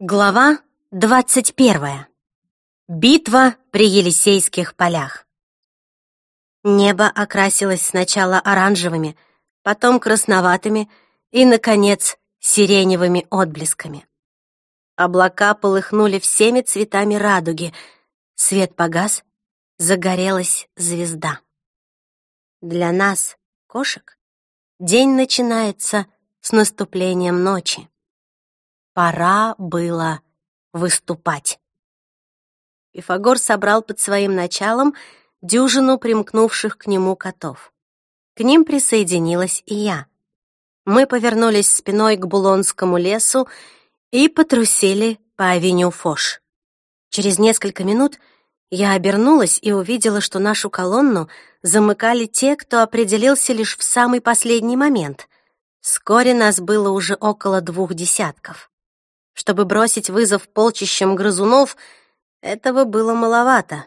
Глава двадцать первая. Битва при Елисейских полях. Небо окрасилось сначала оранжевыми, потом красноватыми и, наконец, сиреневыми отблесками. Облака полыхнули всеми цветами радуги. Свет погас, загорелась звезда. Для нас, кошек, день начинается с наступлением ночи. Пора было выступать. Пифагор собрал под своим началом дюжину примкнувших к нему котов. К ним присоединилась и я. Мы повернулись спиной к Булонскому лесу и потрусили по авеню Фош. Через несколько минут я обернулась и увидела, что нашу колонну замыкали те, кто определился лишь в самый последний момент. Вскоре нас было уже около двух десятков. Чтобы бросить вызов полчищам грызунов, этого было маловато.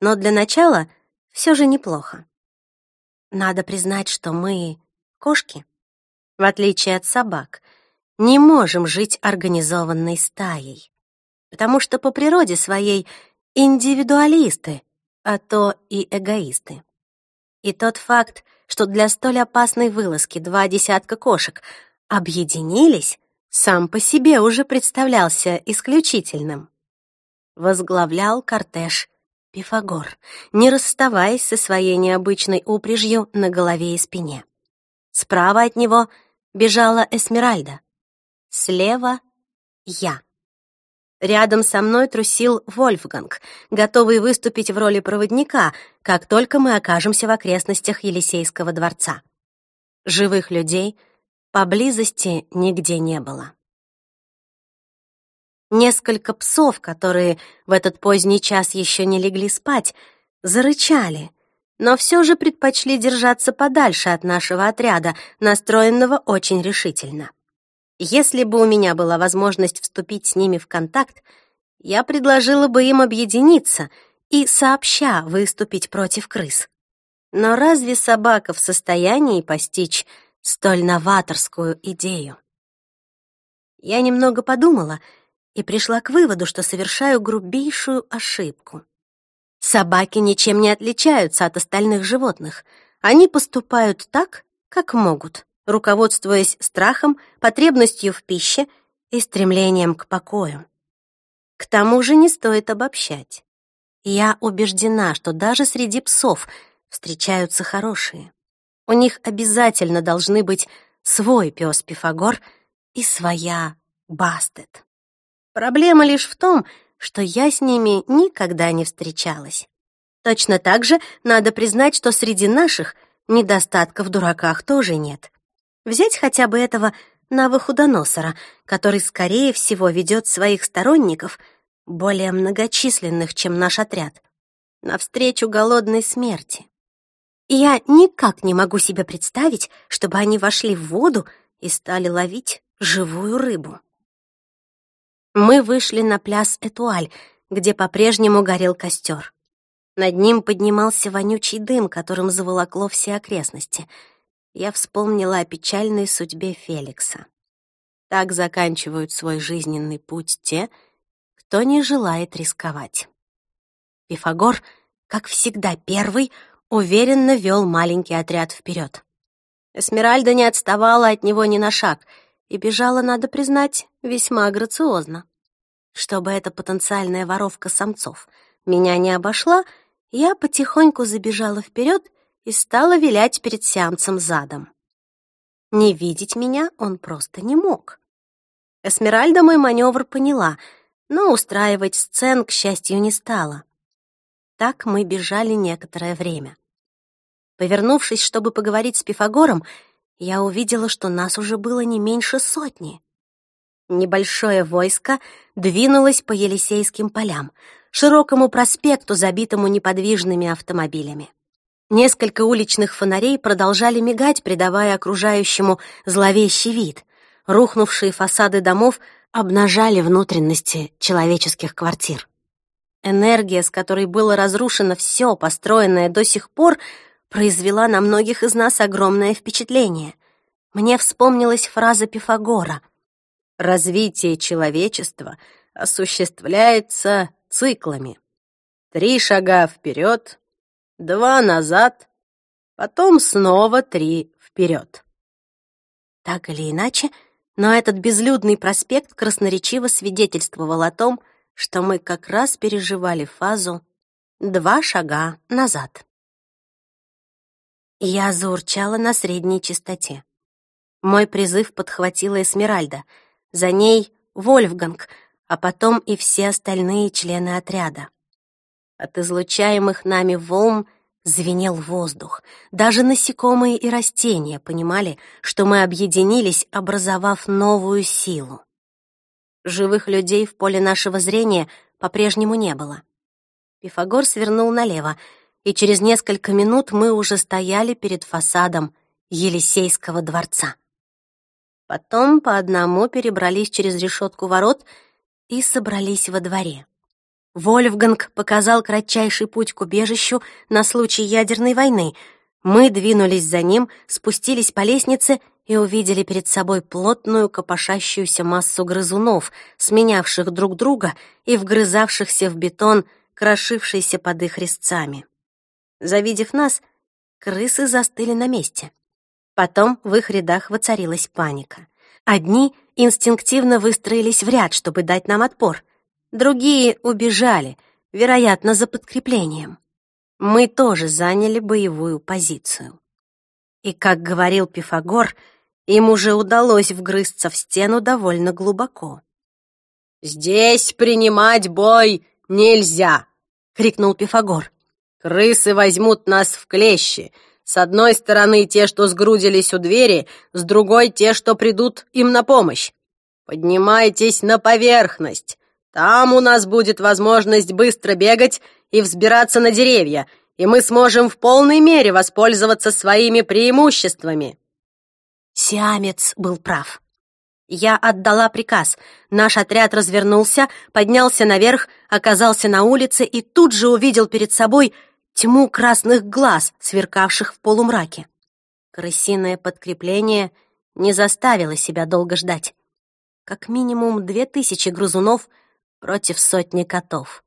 Но для начала все же неплохо. Надо признать, что мы, кошки, в отличие от собак, не можем жить организованной стаей, потому что по природе своей индивидуалисты, а то и эгоисты. И тот факт, что для столь опасной вылазки два десятка кошек объединились, сам по себе уже представлялся исключительным. Возглавлял кортеж Пифагор, не расставаясь со своей необычной упряжью на голове и спине. Справа от него бежала Эсмеральда, слева — я. Рядом со мной трусил Вольфганг, готовый выступить в роли проводника, как только мы окажемся в окрестностях Елисейского дворца. Живых людей — поблизости нигде не было. Несколько псов, которые в этот поздний час еще не легли спать, зарычали, но все же предпочли держаться подальше от нашего отряда, настроенного очень решительно. Если бы у меня была возможность вступить с ними в контакт, я предложила бы им объединиться и сообща выступить против крыс. Но разве собака в состоянии постичь столь новаторскую идею. Я немного подумала и пришла к выводу, что совершаю грубейшую ошибку. Собаки ничем не отличаются от остальных животных. Они поступают так, как могут, руководствуясь страхом, потребностью в пище и стремлением к покою. К тому же не стоит обобщать. Я убеждена, что даже среди псов встречаются хорошие. У них обязательно должны быть свой пес Пифагор и своя Бастет. Проблема лишь в том, что я с ними никогда не встречалась. Точно так же надо признать, что среди наших недостатков в дураках тоже нет. Взять хотя бы этого Навуходоносора, который, скорее всего, ведет своих сторонников, более многочисленных, чем наш отряд, навстречу голодной смерти. Я никак не могу себе представить, чтобы они вошли в воду и стали ловить живую рыбу. Мы вышли на пляс Этуаль, где по-прежнему горел костер. Над ним поднимался вонючий дым, которым заволокло все окрестности. Я вспомнила о печальной судьбе Феликса. Так заканчивают свой жизненный путь те, кто не желает рисковать. Пифагор, как всегда первый, уверенно вел маленький отряд вперед. Эсмеральда не отставала от него ни на шаг и бежала, надо признать, весьма грациозно. Чтобы эта потенциальная воровка самцов меня не обошла, я потихоньку забежала вперед и стала вилять перед сиамцем задом. Не видеть меня он просто не мог. Эсмеральда мой маневр поняла, но устраивать сцен, к счастью, не стала. Так мы бежали некоторое время. Повернувшись, чтобы поговорить с Пифагором, я увидела, что нас уже было не меньше сотни. Небольшое войско двинулось по Елисейским полям, широкому проспекту, забитому неподвижными автомобилями. Несколько уличных фонарей продолжали мигать, придавая окружающему зловещий вид. Рухнувшие фасады домов обнажали внутренности человеческих квартир. Энергия, с которой было разрушено все, построенное до сих пор, произвела на многих из нас огромное впечатление. Мне вспомнилась фраза Пифагора Развитие человечества осуществляется циклами. Три шага вперед, два назад, потом снова три вперед. Так или иначе, но этот безлюдный проспект красноречиво свидетельствовал о том, что мы как раз переживали фазу «два шага назад». Я заурчала на средней частоте. Мой призыв подхватила Эсмеральда, за ней — Вольфганг, а потом и все остальные члены отряда. От излучаемых нами волн звенел воздух. Даже насекомые и растения понимали, что мы объединились, образовав новую силу. Живых людей в поле нашего зрения по-прежнему не было. Пифагор свернул налево, и через несколько минут мы уже стояли перед фасадом Елисейского дворца. Потом по одному перебрались через решетку ворот и собрались во дворе. Вольфганг показал кратчайший путь к убежищу на случай ядерной войны. Мы двинулись за ним, спустились по лестнице и увидели перед собой плотную копошащуюся массу грызунов, сменявших друг друга и вгрызавшихся в бетон, крошившийся под их резцами. Завидев нас, крысы застыли на месте. Потом в их рядах воцарилась паника. Одни инстинктивно выстроились в ряд, чтобы дать нам отпор. Другие убежали, вероятно, за подкреплением. Мы тоже заняли боевую позицию. И, как говорил Пифагор, им уже удалось вгрызться в стену довольно глубоко. «Здесь принимать бой нельзя!» — крикнул Пифагор. Крысы возьмут нас в клещи. С одной стороны те, что сгрудились у двери, с другой те, что придут им на помощь. Поднимайтесь на поверхность. Там у нас будет возможность быстро бегать и взбираться на деревья, и мы сможем в полной мере воспользоваться своими преимуществами. Сиамец был прав. Я отдала приказ. Наш отряд развернулся, поднялся наверх, оказался на улице и тут же увидел перед собой тьму красных глаз, сверкавших в полумраке. Крысиное подкрепление не заставило себя долго ждать. Как минимум две тысячи грузунов против сотни котов.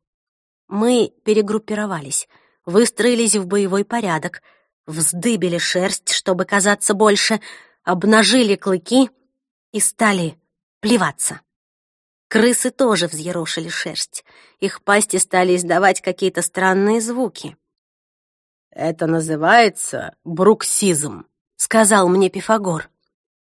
Мы перегруппировались, выстроились в боевой порядок, вздыбили шерсть, чтобы казаться больше, обнажили клыки и стали плеваться. Крысы тоже взъерошили шерсть. Их пасти стали издавать какие-то странные звуки. «Это называется бруксизм», — сказал мне Пифагор.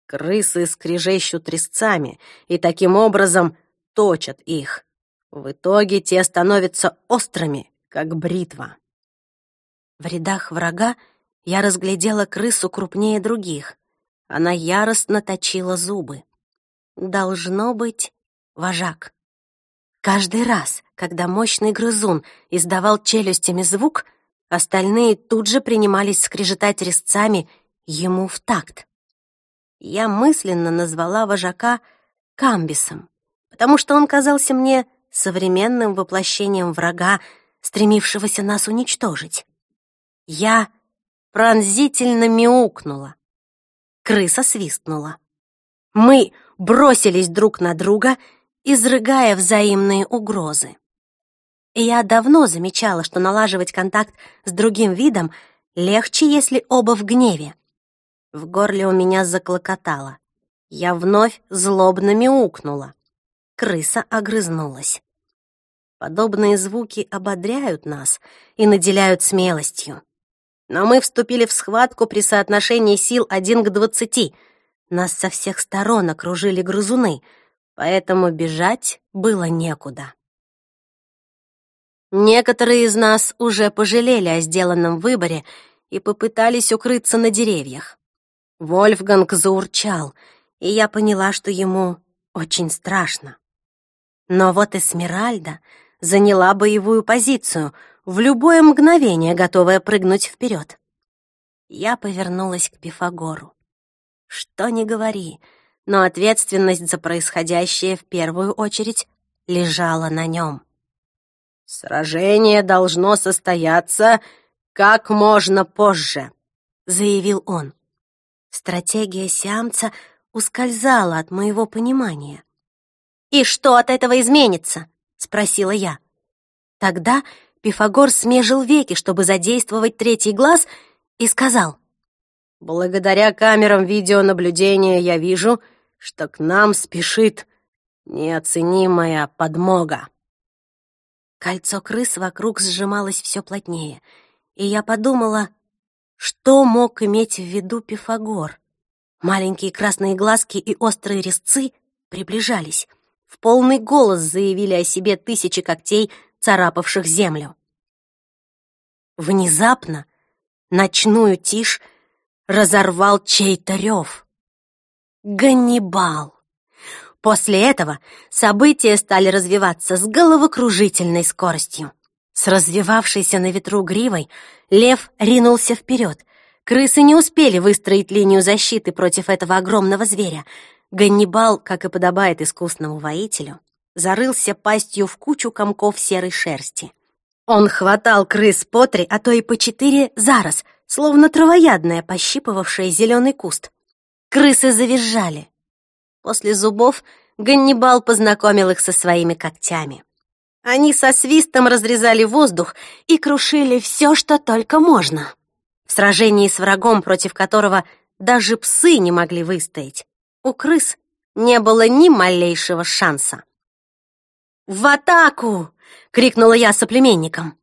«Крысы скрежещут резцами и таким образом точат их. В итоге те становятся острыми, как бритва». В рядах врага я разглядела крысу крупнее других. Она яростно точила зубы. Должно быть, вожак. Каждый раз, когда мощный грызун издавал челюстями звук, остальные тут же принимались скрежетать резцами ему в такт. Я мысленно назвала вожака Камбисом, потому что он казался мне современным воплощением врага, стремившегося нас уничтожить. Я пронзительно мяукнула. Крыса свистнула. Мы бросились друг на друга, изрыгая взаимные угрозы. Я давно замечала, что налаживать контакт с другим видом легче, если оба в гневе. В горле у меня заклокотало. Я вновь злобно мяукнула. Крыса огрызнулась. Подобные звуки ободряют нас и наделяют смелостью. Но мы вступили в схватку при соотношении сил один к двадцати. Нас со всех сторон окружили грызуны, поэтому бежать было некуда. Некоторые из нас уже пожалели о сделанном выборе и попытались укрыться на деревьях. Вольфганг заурчал, и я поняла, что ему очень страшно. Но вот Эсмеральда заняла боевую позицию — в любое мгновение готовая прыгнуть вперед. Я повернулась к Пифагору. Что ни говори, но ответственность за происходящее в первую очередь лежала на нем. «Сражение должно состояться как можно позже», — заявил он. Стратегия сиамца ускользала от моего понимания. «И что от этого изменится?» — спросила я. Тогда Пифагор смежил веки, чтобы задействовать третий глаз, и сказал. «Благодаря камерам видеонаблюдения я вижу, что к нам спешит неоценимая подмога». Кольцо крыс вокруг сжималось все плотнее, и я подумала, что мог иметь в виду Пифагор. Маленькие красные глазки и острые резцы приближались. В полный голос заявили о себе тысячи когтей, царапавших землю. Внезапно ночную тишь разорвал чей-то рев. Ганнибал! После этого события стали развиваться с головокружительной скоростью. С развивавшейся на ветру гривой лев ринулся вперед. Крысы не успели выстроить линию защиты против этого огромного зверя. Ганнибал, как и подобает искусному воителю, зарылся пастью в кучу комков серой шерсти. Он хватал крыс по три, а то и по четыре за раз, словно травоядная, пощипывавшая зеленый куст. Крысы завизжали. После зубов Ганнибал познакомил их со своими когтями. Они со свистом разрезали воздух и крушили все, что только можно. В сражении с врагом, против которого даже псы не могли выстоять, у крыс не было ни малейшего шанса. «В атаку!» — крикнула я соплеменникам.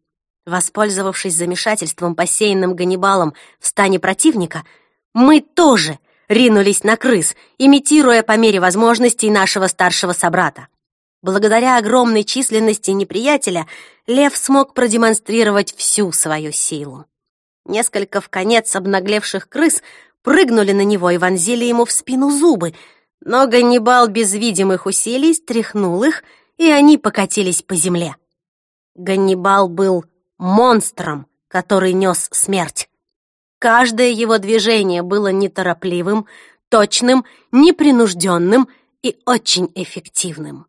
Воспользовавшись замешательством, посеянным Ганнибалом в стане противника, мы тоже ринулись на крыс, имитируя по мере возможностей нашего старшего собрата. Благодаря огромной численности неприятеля лев смог продемонстрировать всю свою силу. Несколько в конец обнаглевших крыс прыгнули на него и вонзили ему в спину зубы, но Ганнибал без видимых усилий стряхнул их, и они покатились по земле. Ганнибал был монстром, который нес смерть. Каждое его движение было неторопливым, точным, непринужденным и очень эффективным.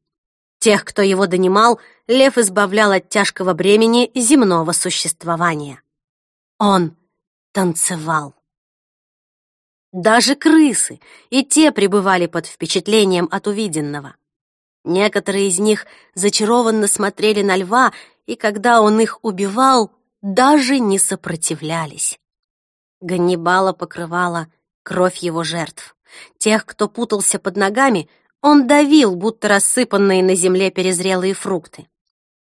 Тех, кто его донимал, лев избавлял от тяжкого бремени земного существования. Он танцевал. Даже крысы, и те пребывали под впечатлением от увиденного. Некоторые из них зачарованно смотрели на льва, и когда он их убивал, даже не сопротивлялись. Ганнибала покрывала кровь его жертв. Тех, кто путался под ногами, он давил, будто рассыпанные на земле перезрелые фрукты.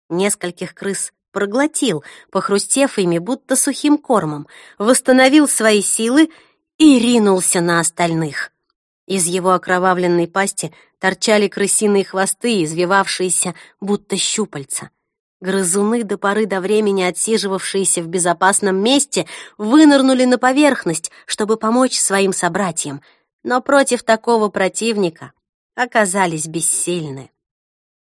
Нескольких крыс проглотил, похрустев ими, будто сухим кормом, восстановил свои силы и ринулся на остальных. Из его окровавленной пасти торчали крысиные хвосты, извивавшиеся, будто щупальца. Грызуны до поры до времени, отсиживавшиеся в безопасном месте, вынырнули на поверхность, чтобы помочь своим собратьям, но против такого противника оказались бессильны.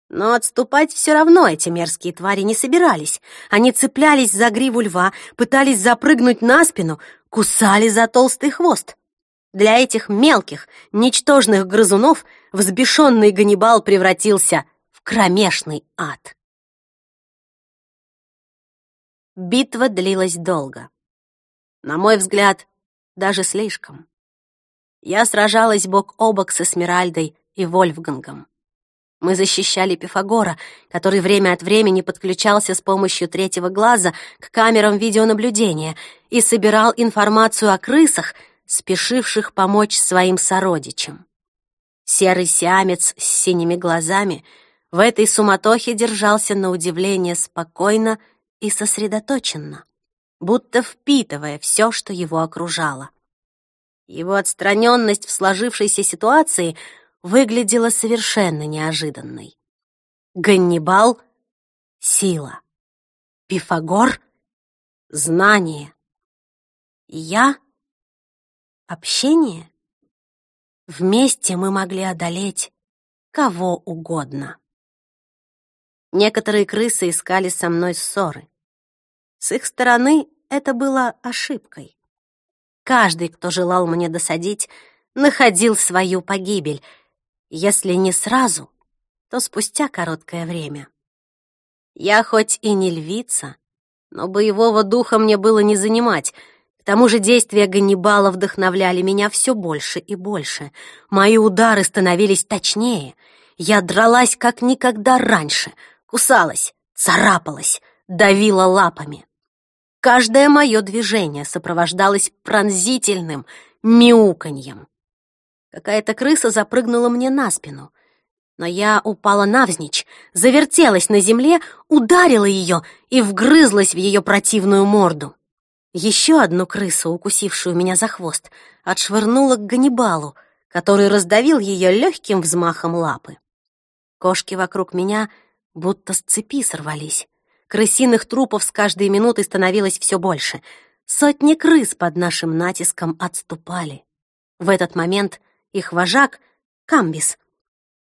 Но отступать все равно эти мерзкие твари не собирались. Они цеплялись за гриву льва, пытались запрыгнуть на спину, кусали за толстый хвост. Для этих мелких, ничтожных грызунов взбешенный Ганнибал превратился в кромешный ад. Битва длилась долго. На мой взгляд, даже слишком. Я сражалась бок о бок с Эсмеральдой и Вольфгангом. Мы защищали Пифагора, который время от времени подключался с помощью третьего глаза к камерам видеонаблюдения и собирал информацию о крысах, спешивших помочь своим сородичам. Серый сиамец с синими глазами в этой суматохе держался на удивление спокойно и сосредоточенно, будто впитывая все, что его окружало. Его отстраненность в сложившейся ситуации выглядела совершенно неожиданной. Ганнибал — сила. Пифагор — знание. Я — общение. Вместе мы могли одолеть кого угодно. Некоторые крысы искали со мной ссоры. С их стороны это было ошибкой. Каждый, кто желал мне досадить, находил свою погибель, если не сразу, то спустя короткое время. Я хоть и не львица, но боевого духа мне было не занимать. К тому же действия Ганнибала вдохновляли меня все больше и больше. Мои удары становились точнее. Я дралась как никогда раньше, кусалась, царапалась, давила лапами. Каждое мое движение сопровождалось пронзительным мяуканьем. Какая-то крыса запрыгнула мне на спину, но я упала навзничь, завертелась на земле, ударила ее и вгрызлась в ее противную морду. Еще одну крысу, укусившую меня за хвост, отшвырнула к Ганнибалу, который раздавил ее легким взмахом лапы. Кошки вокруг меня будто с цепи сорвались. Крысиных трупов с каждой минутой становилось все больше. Сотни крыс под нашим натиском отступали. В этот момент их вожак, Камбис,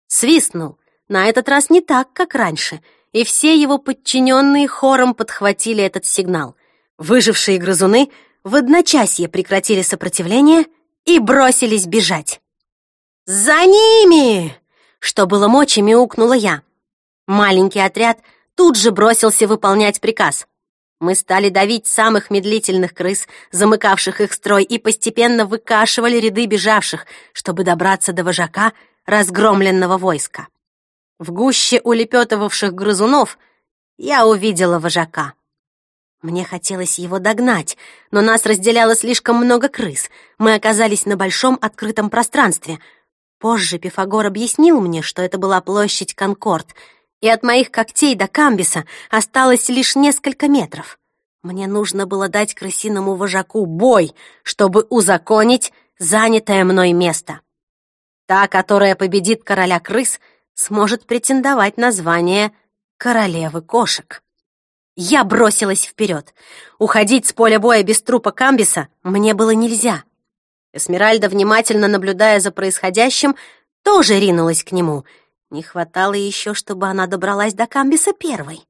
свистнул, на этот раз не так, как раньше, и все его подчиненные хором подхватили этот сигнал. Выжившие грызуны в одночасье прекратили сопротивление и бросились бежать. «За ними!» Что было мочи, мяукнула я. Маленький отряд — тут же бросился выполнять приказ. Мы стали давить самых медлительных крыс, замыкавших их строй, и постепенно выкашивали ряды бежавших, чтобы добраться до вожака разгромленного войска. В гуще улепетывавших грызунов я увидела вожака. Мне хотелось его догнать, но нас разделяло слишком много крыс. Мы оказались на большом открытом пространстве. Позже Пифагор объяснил мне, что это была площадь Конкорд — и от моих когтей до камбиса осталось лишь несколько метров. Мне нужно было дать крысиному вожаку бой, чтобы узаконить занятое мной место. Та, которая победит короля крыс, сможет претендовать на звание королевы кошек. Я бросилась вперед. Уходить с поля боя без трупа Камбиса мне было нельзя. Эсмеральда, внимательно наблюдая за происходящим, тоже ринулась к нему — не хватало еще, чтобы она добралась до Камбиса первой.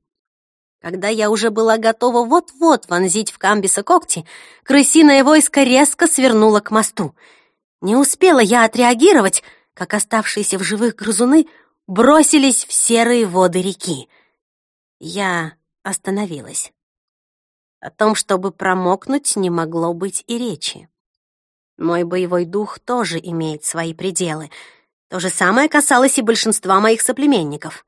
Когда я уже была готова вот-вот вонзить в Камбиса когти, крысиное войско резко свернуло к мосту. Не успела я отреагировать, как оставшиеся в живых грызуны бросились в серые воды реки. Я остановилась. О том, чтобы промокнуть, не могло быть и речи. Мой боевой дух тоже имеет свои пределы — то же самое касалось и большинства моих соплеменников.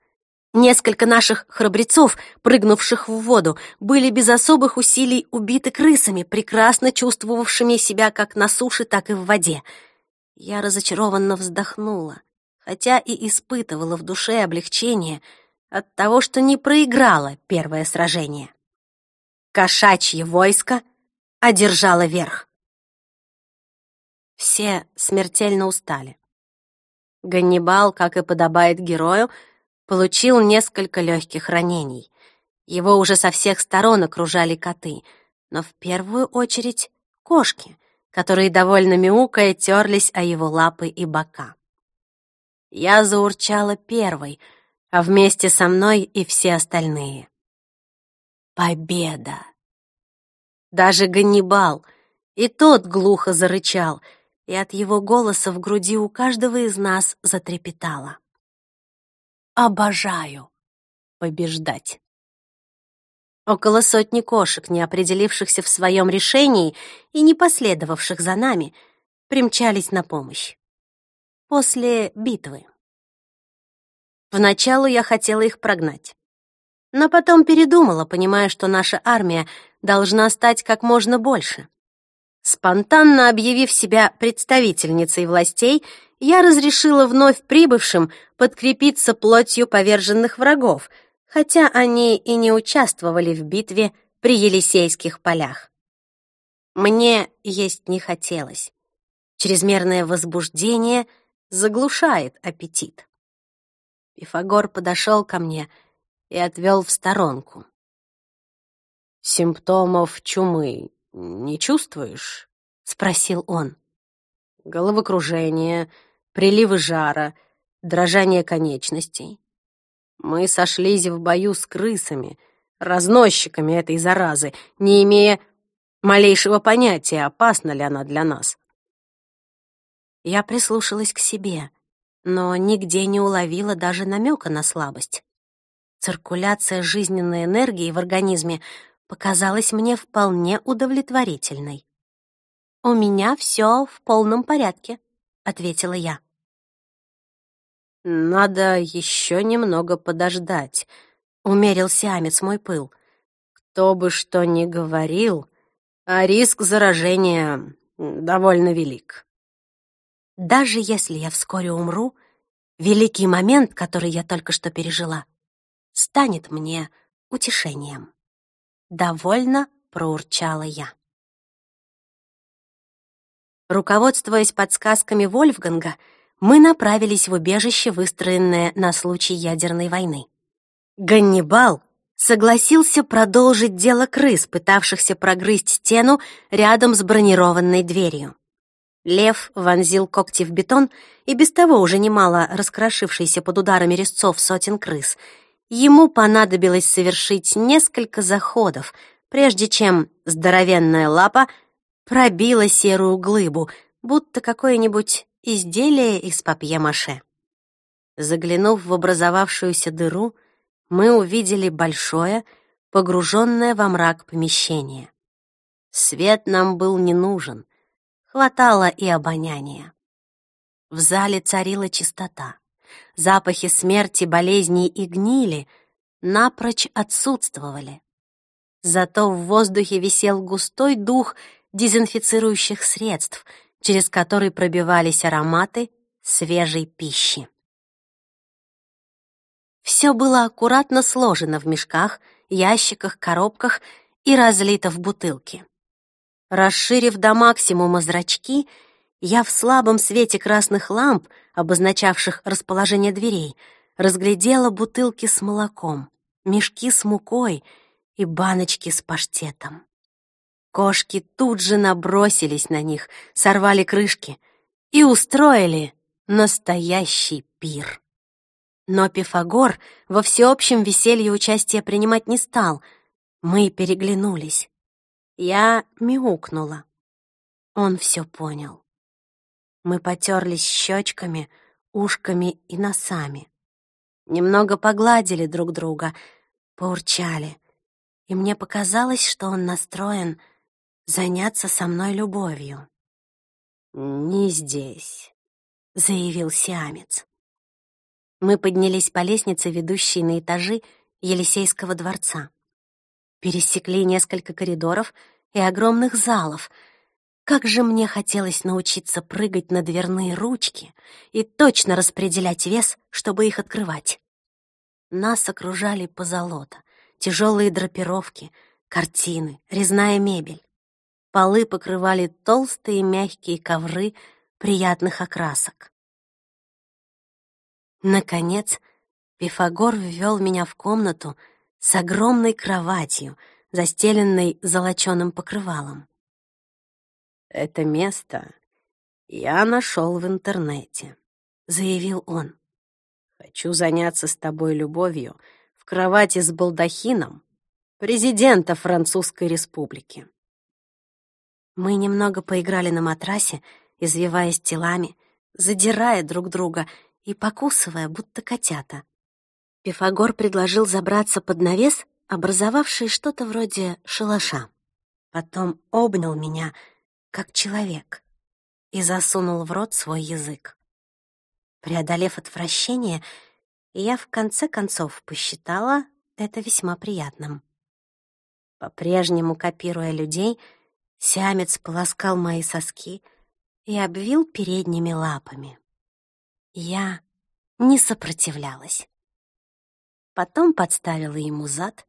Несколько наших храбрецов, прыгнувших в воду, были без особых усилий убиты крысами, прекрасно чувствовавшими себя как на суше, так и в воде. Я разочарованно вздохнула, хотя и испытывала в душе облегчение от того, что не проиграла первое сражение. Кошачье войско одержало верх. Все смертельно устали. Ганнибал, как и подобает герою, получил несколько легких ранений. Его уже со всех сторон окружали коты, но в первую очередь кошки, которые, довольно мяукая, терлись о его лапы и бока. Я заурчала первой, а вместе со мной и все остальные. Победа! Даже Ганнибал, и тот глухо зарычал — и от его голоса в груди у каждого из нас затрепетало. «Обожаю побеждать». Около сотни кошек, не определившихся в своем решении и не последовавших за нами, примчались на помощь. После битвы. Поначалу я хотела их прогнать. Но потом передумала, понимая, что наша армия должна стать как можно больше. Спонтанно объявив себя представительницей властей, я разрешила вновь прибывшим подкрепиться плотью поверженных врагов, хотя они и не участвовали в битве при Елисейских полях. Мне есть не хотелось. Чрезмерное возбуждение заглушает аппетит. Пифагор подошел ко мне и отвел в сторонку. «Симптомов чумы не чувствуешь?» — спросил он. «Головокружение, приливы жара, дрожание конечностей. Мы сошлись в бою с крысами, разносчиками этой заразы, не имея малейшего понятия, опасна ли она для нас». Я прислушалась к себе, но нигде не уловила даже намека на слабость. Циркуляция жизненной энергии в организме показалась мне вполне удовлетворительной. «У меня все в полном порядке», — ответила я. «Надо еще немного подождать», — умерил сиамец мой пыл. «Кто бы что ни говорил, а риск заражения довольно велик». Даже если я вскоре умру, великий момент, который я только что пережила, станет мне утешением. Довольно проурчала я. Руководствуясь подсказками Вольфганга, мы направились в убежище, выстроенное на случай ядерной войны. Ганнибал согласился продолжить дело крыс, пытавшихся прогрызть стену рядом с бронированной дверью. Лев вонзил когти в бетон и без того уже немало раскрошившийся под ударами резцов сотен крыс. Ему понадобилось совершить несколько заходов, прежде чем здоровенная лапа пробила серую глыбу, будто какое-нибудь изделие из папье-маше. Заглянув в образовавшуюся дыру, мы увидели большое, погруженное во мрак помещение. Свет нам был не нужен, хватало и обоняния. В зале царила чистота. Запахи смерти, болезней и гнили напрочь отсутствовали. Зато в воздухе висел густой дух дезинфицирующих средств, через который пробивались ароматы свежей пищи. Все было аккуратно сложено в мешках, ящиках, коробках и разлито в бутылки. Расширив до максимума зрачки, я в слабом свете красных ламп, обозначавших расположение дверей, разглядела бутылки с молоком, мешки с мукой и баночки с паштетом. Кошки тут же набросились на них, сорвали крышки и устроили настоящий пир. Но Пифагор во всеобщем веселье участия принимать не стал. Мы переглянулись. Я мяукнула. Он все понял. Мы потерлись щечками, ушками и носами. Немного погладили друг друга, поурчали. И мне показалось, что он настроен заняться со мной любовью. «Не здесь», — заявил сиамец. Мы поднялись по лестнице, ведущей на этажи Елисейского дворца пересекли несколько коридоров и огромных залов. Как же мне хотелось научиться прыгать на дверные ручки и точно распределять вес, чтобы их открывать. Нас окружали позолота, тяжелые драпировки, картины, резная мебель. Полы покрывали толстые мягкие ковры приятных окрасок. Наконец, Пифагор ввел меня в комнату, с огромной кроватью, застеленной золоченым покрывалом. «Это место я нашел в интернете», — заявил он. «Хочу заняться с тобой любовью в кровати с балдахином президента Французской Республики». Мы немного поиграли на матрасе, извиваясь телами, задирая друг друга и покусывая, будто котята. Пифагор предложил забраться под навес, образовавший что-то вроде шалаша. Потом обнял меня, как человек, и засунул в рот свой язык. Преодолев отвращение, я в конце концов посчитала это весьма приятным. По-прежнему копируя людей, сиамец полоскал мои соски и обвил передними лапами. Я не сопротивлялась потом подставила ему зад,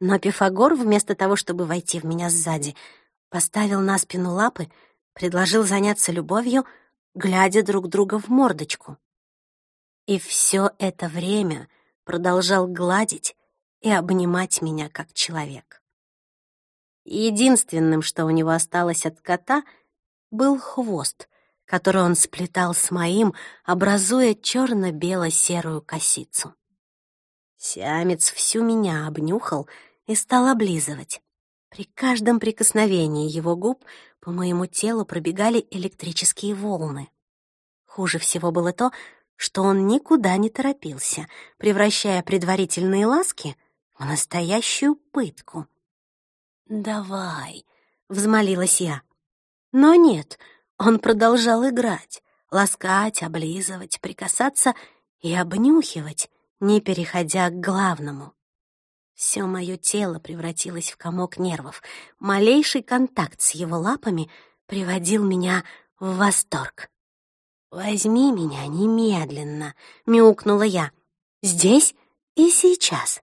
но Пифагор, вместо того, чтобы войти в меня сзади, поставил на спину лапы, предложил заняться любовью, глядя друг друга в мордочку. И все это время продолжал гладить и обнимать меня как человек. Единственным, что у него осталось от кота, был хвост, который он сплетал с моим, образуя черно-бело-серую косицу. Сиамец всю меня обнюхал и стал облизывать. При каждом прикосновении его губ по моему телу пробегали электрические волны. Хуже всего было то, что он никуда не торопился, превращая предварительные ласки в настоящую пытку. «Давай», — взмолилась я. Но нет, он продолжал играть, ласкать, облизывать, прикасаться и обнюхивать, не переходя к главному. Все мое тело превратилось в комок нервов. Малейший контакт с его лапами приводил меня в восторг. «Возьми меня немедленно», — мяукнула я. «Здесь и сейчас».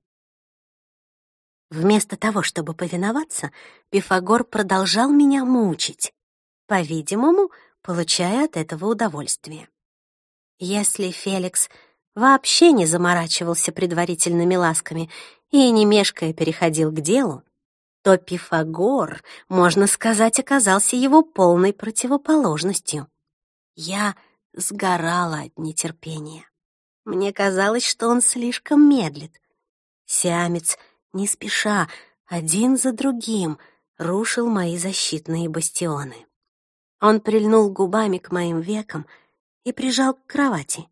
Вместо того, чтобы повиноваться, Пифагор продолжал меня мучить, по-видимому, получая от этого удовольствие. Если Феликс вообще не заморачивался предварительными ласками и, не мешкая, переходил к делу, то Пифагор, можно сказать, оказался его полной противоположностью. Я сгорала от нетерпения. Мне казалось, что он слишком медлит. Сиамец, не спеша, один за другим, рушил мои защитные бастионы. Он прильнул губами к моим векам и прижал к кровати.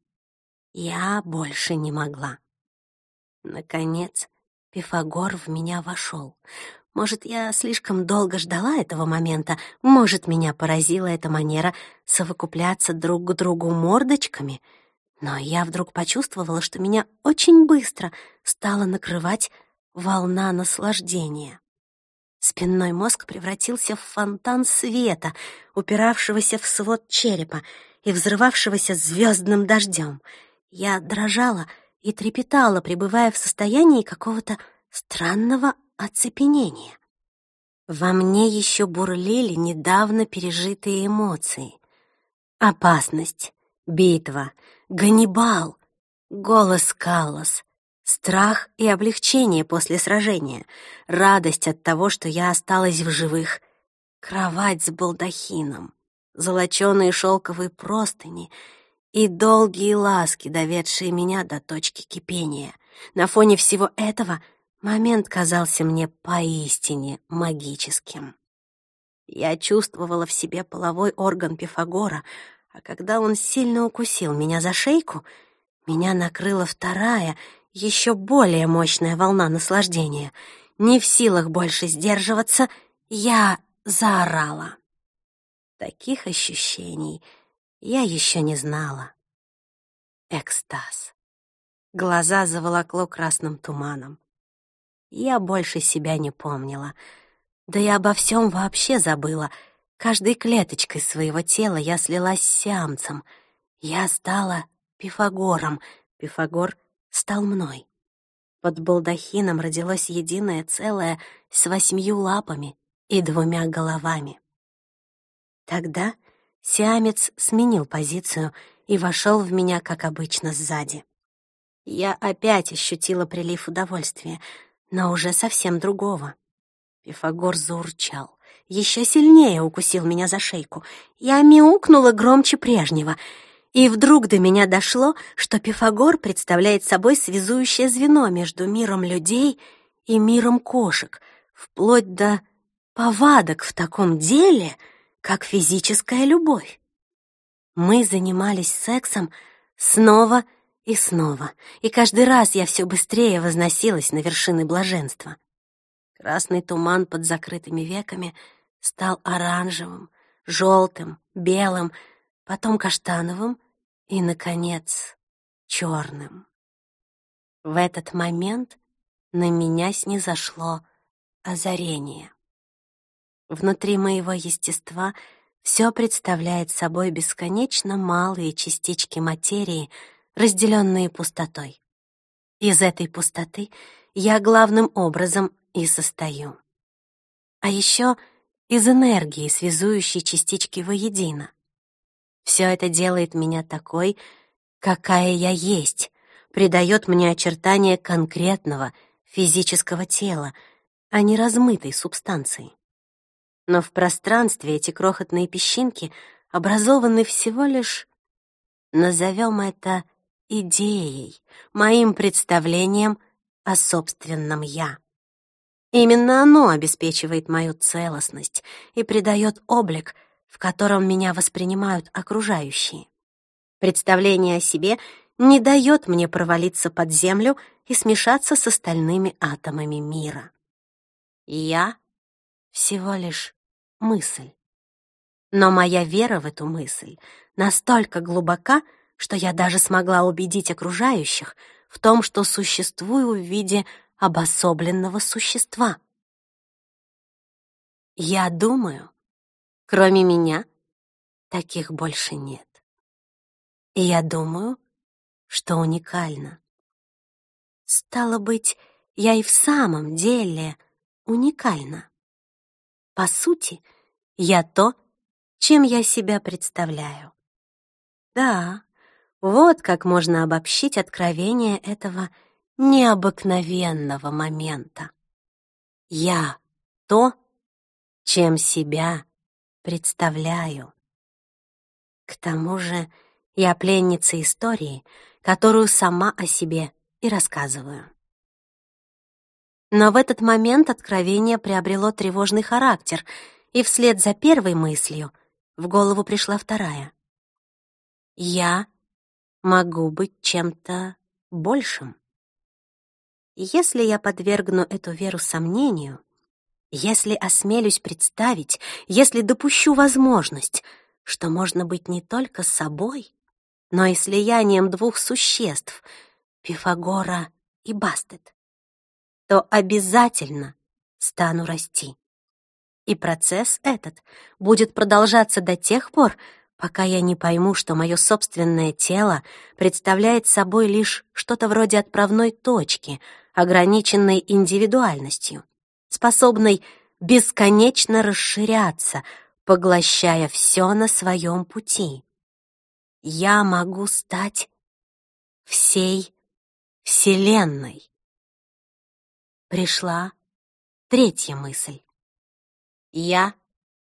Я больше не могла. Наконец, Пифагор в меня вошел. Может, я слишком долго ждала этого момента, может, меня поразила эта манера совокупляться друг к другу мордочками, но я вдруг почувствовала, что меня очень быстро стала накрывать волна наслаждения. Спинной мозг превратился в фонтан света, упиравшегося в свод черепа и взрывавшегося звездным дождем — я дрожала и трепетала, пребывая в состоянии какого-то странного оцепенения. Во мне еще бурлили недавно пережитые эмоции. Опасность, битва, Ганнибал, голос Каллас, страх и облегчение после сражения, радость от того, что я осталась в живых, кровать с балдахином, золоченые шелковые простыни — и долгие ласки, доведшие меня до точки кипения. На фоне всего этого момент казался мне поистине магическим. Я чувствовала в себе половой орган Пифагора, а когда он сильно укусил меня за шейку, меня накрыла вторая, еще более мощная волна наслаждения. Не в силах больше сдерживаться, я заорала. Таких ощущений — я еще не знала. Экстаз. Глаза заволокло красным туманом. Я больше себя не помнила. Да и обо всем вообще забыла. Каждой клеточкой своего тела я слилась с сиамцем. Я стала Пифагором. Пифагор стал мной. Под балдахином родилось единое целое с восьмью лапами и двумя головами. Тогда Сиамец сменил позицию и вошел в меня, как обычно, сзади. Я опять ощутила прилив удовольствия, но уже совсем другого. Пифагор заурчал, еще сильнее укусил меня за шейку. Я мяукнула громче прежнего, и вдруг до меня дошло, что Пифагор представляет собой связующее звено между миром людей и миром кошек, вплоть до повадок в таком деле — как физическая любовь. Мы занимались сексом снова и снова, и каждый раз я все быстрее возносилась на вершины блаженства. Красный туман под закрытыми веками стал оранжевым, желтым, белым, потом каштановым и, наконец, черным. В этот момент на меня снизошло озарение. Внутри моего естества все представляет собой бесконечно малые частички материи, разделенные пустотой. Из этой пустоты я главным образом и состою. А еще из энергии, связующей частички воедино. Все это делает меня такой, какая я есть, придает мне очертания конкретного физического тела, а не размытой субстанции. Но в пространстве эти крохотные песчинки образованы всего лишь, назовем это идеей, моим представлением о собственном «я». Именно оно обеспечивает мою целостность и придает облик, в котором меня воспринимают окружающие. Представление о себе не дает мне провалиться под землю и смешаться с остальными атомами мира. Я всего лишь мысль. Но моя вера в эту мысль настолько глубока, что я даже смогла убедить окружающих в том, что существую в виде обособленного существа. Я думаю, кроме меня, таких больше нет. И я думаю, что уникально. Стало быть, я и в самом деле уникальна. По сути, я то, чем я себя представляю. Да, вот как можно обобщить откровение этого необыкновенного момента. Я то, чем себя представляю. К тому же я пленница истории, которую сама о себе и рассказываю. Но в этот момент откровение приобрело тревожный характер, и вслед за первой мыслью в голову пришла вторая. Я могу быть чем-то большим. Если я подвергну эту веру сомнению, если осмелюсь представить, если допущу возможность, что можно быть не только собой, но и слиянием двух существ — Пифагора и Бастет, то обязательно стану расти. И процесс этот будет продолжаться до тех пор, пока я не пойму, что мое собственное тело представляет собой лишь что-то вроде отправной точки, ограниченной индивидуальностью, способной бесконечно расширяться, поглощая все на своем пути. Я могу стать всей Вселенной. Пришла третья мысль. Я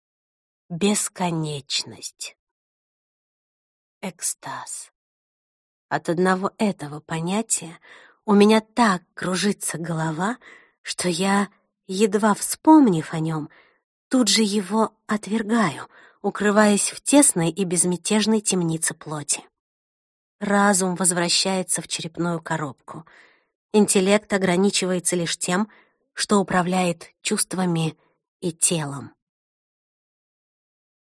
— бесконечность экстаз. От одного этого понятия у меня так кружится голова, что я, едва вспомнив о нем, тут же его отвергаю, укрываясь в тесной и безмятежной темнице плоти. Разум возвращается в черепную коробку. Интеллект ограничивается лишь тем, что управляет чувствами и телом.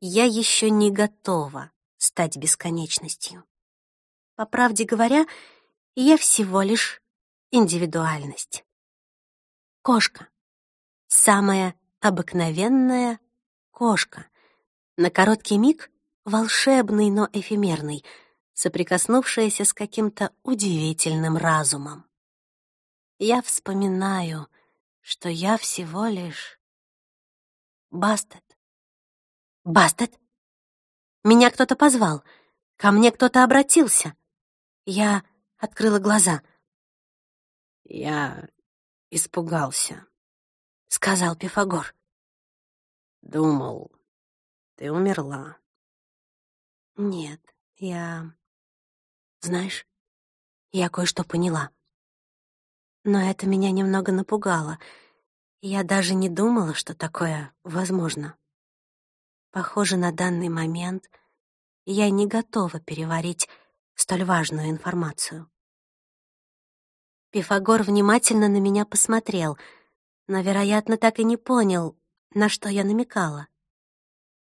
Я еще не готова стать бесконечностью. По правде говоря, я всего лишь индивидуальность. Кошка. Самая обыкновенная кошка. На короткий миг волшебный, но эфемерный, соприкоснувшаяся с каким-то удивительным разумом. Я вспоминаю, что я всего лишь... Бастет. Бастет? Меня кто-то позвал. Ко мне кто-то обратился. Я открыла глаза. «Я испугался», — сказал Пифагор. «Думал, ты умерла». «Нет, я... Знаешь, я кое-что поняла. Но это меня немного напугало. Я даже не думала, что такое возможно. Похоже, на данный момент я не готова переварить столь важную информацию. Пифагор внимательно на меня посмотрел, но, вероятно, так и не понял, на что я намекала.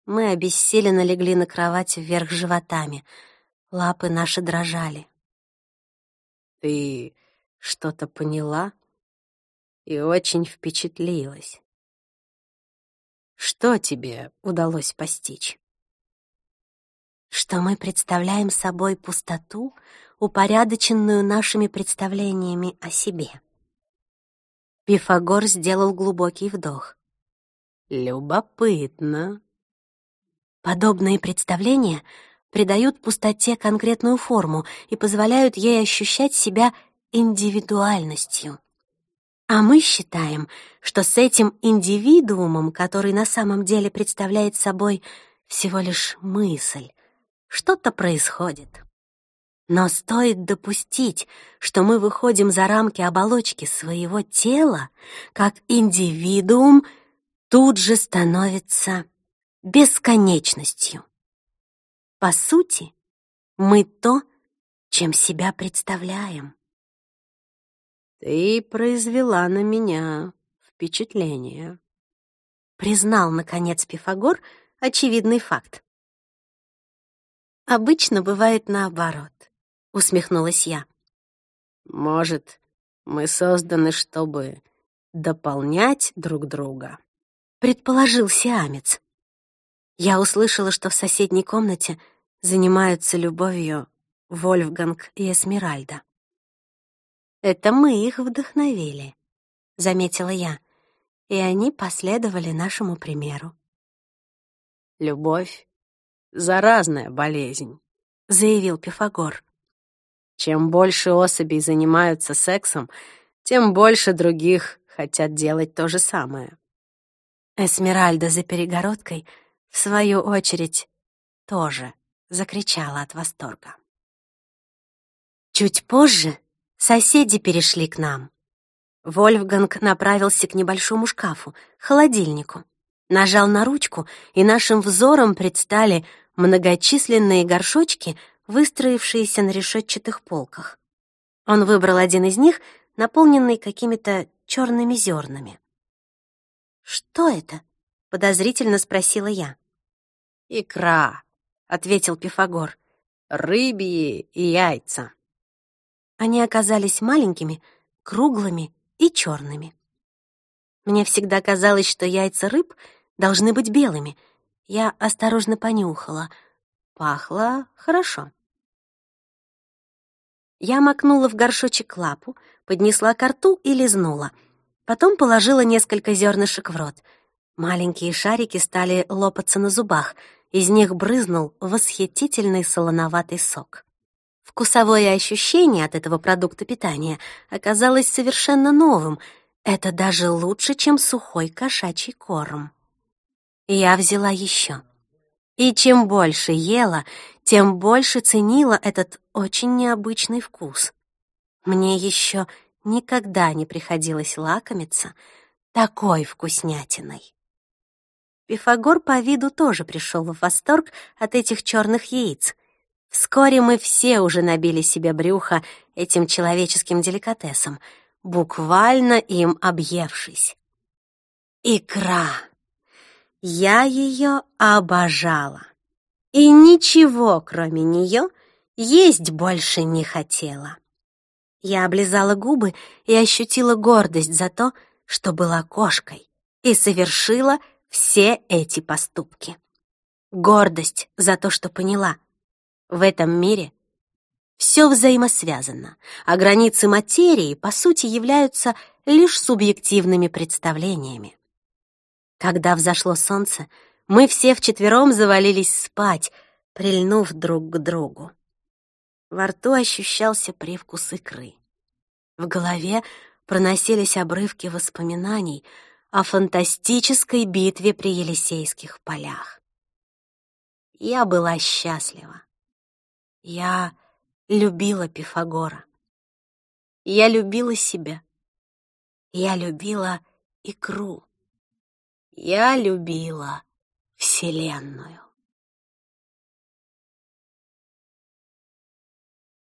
Мы обессиленно легли на кровать вверх животами. Лапы наши дрожали. «Ты что-то поняла?» и очень впечатлилась. Что тебе удалось постичь? Что мы представляем собой пустоту, упорядоченную нашими представлениями о себе. Пифагор сделал глубокий вдох. Любопытно. Подобные представления придают пустоте конкретную форму и позволяют ей ощущать себя индивидуальностью. А мы считаем, что с этим индивидуумом, который на самом деле представляет собой всего лишь мысль, что-то происходит. Но стоит допустить, что мы выходим за рамки оболочки своего тела, как индивидуум тут же становится бесконечностью. По сути, мы то, чем себя представляем. Ты произвела на меня впечатление. Признал, наконец, Пифагор очевидный факт. Обычно бывает наоборот, усмехнулась я. Может, мы созданы, чтобы дополнять друг друга, предположил Сиамец. Я услышала, что в соседней комнате занимаются любовью Вольфганг и Эсмеральда. Это мы их вдохновили, заметила я, и они последовали нашему примеру. Любовь — заразная болезнь, заявил Пифагор. Чем больше особей занимаются сексом, тем больше других хотят делать то же самое. Эсмеральда за перегородкой, в свою очередь, тоже закричала от восторга. Чуть позже соседи перешли к нам. Вольфганг направился к небольшому шкафу, холодильнику, нажал на ручку, и нашим взором предстали многочисленные горшочки, выстроившиеся на решетчатых полках. Он выбрал один из них, наполненный какими-то черными зернами. «Что это?» — подозрительно спросила я. «Икра», — ответил Пифагор. «Рыбьи и яйца». Они оказались маленькими, круглыми и черными. Мне всегда казалось, что яйца рыб должны быть белыми. Я осторожно понюхала. Пахло хорошо. Я макнула в горшочек лапу, поднесла ко рту и лизнула. Потом положила несколько зернышек в рот. Маленькие шарики стали лопаться на зубах. Из них брызнул восхитительный солоноватый сок. Вкусовое ощущение от этого продукта питания оказалось совершенно новым. Это даже лучше, чем сухой кошачий корм. Я взяла еще. И чем больше ела, тем больше ценила этот очень необычный вкус. Мне еще никогда не приходилось лакомиться такой вкуснятиной. Пифагор по виду тоже пришел в восторг от этих черных яиц. Вскоре мы все уже набили себе брюхо этим человеческим деликатесом, буквально им объевшись. Икра. Я ее обожала. И ничего, кроме нее, есть больше не хотела. Я облизала губы и ощутила гордость за то, что была кошкой и совершила все эти поступки. Гордость за то, что поняла — в этом мире все взаимосвязано, а границы материи, по сути, являются лишь субъективными представлениями. Когда взошло солнце, мы все вчетвером завалились спать, прильнув друг к другу. Во рту ощущался привкус икры. В голове проносились обрывки воспоминаний о фантастической битве при Елисейских полях. Я была счастлива. Я любила Пифагора. Я любила себя. Я любила икру. Я любила Вселенную.